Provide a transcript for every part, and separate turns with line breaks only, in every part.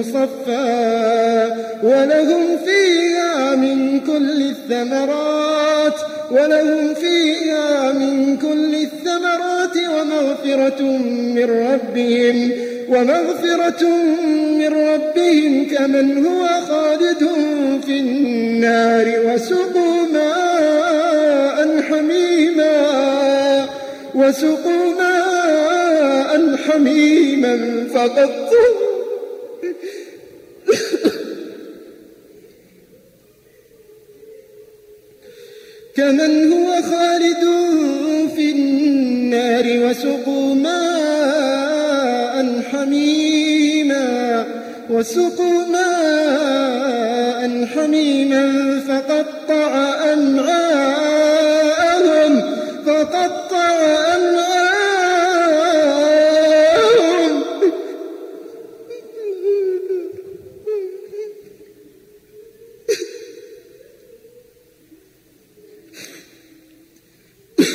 مصفى ولهم فيها من كل الثمرات ولهم فيها من كل الثمرات ومغفرة من ربهم ومغفرة من ربهم كمن هو خالد في النار وسقوا ماء حميما وسقوا ماء حميما فقطوا كمن هو خالد في النار وسقوا ماء حميما وسقوا ماء حميما فقطع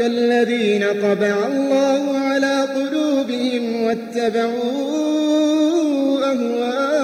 الذين طبع الله على قلوبهم واتبعوا أهواءهم.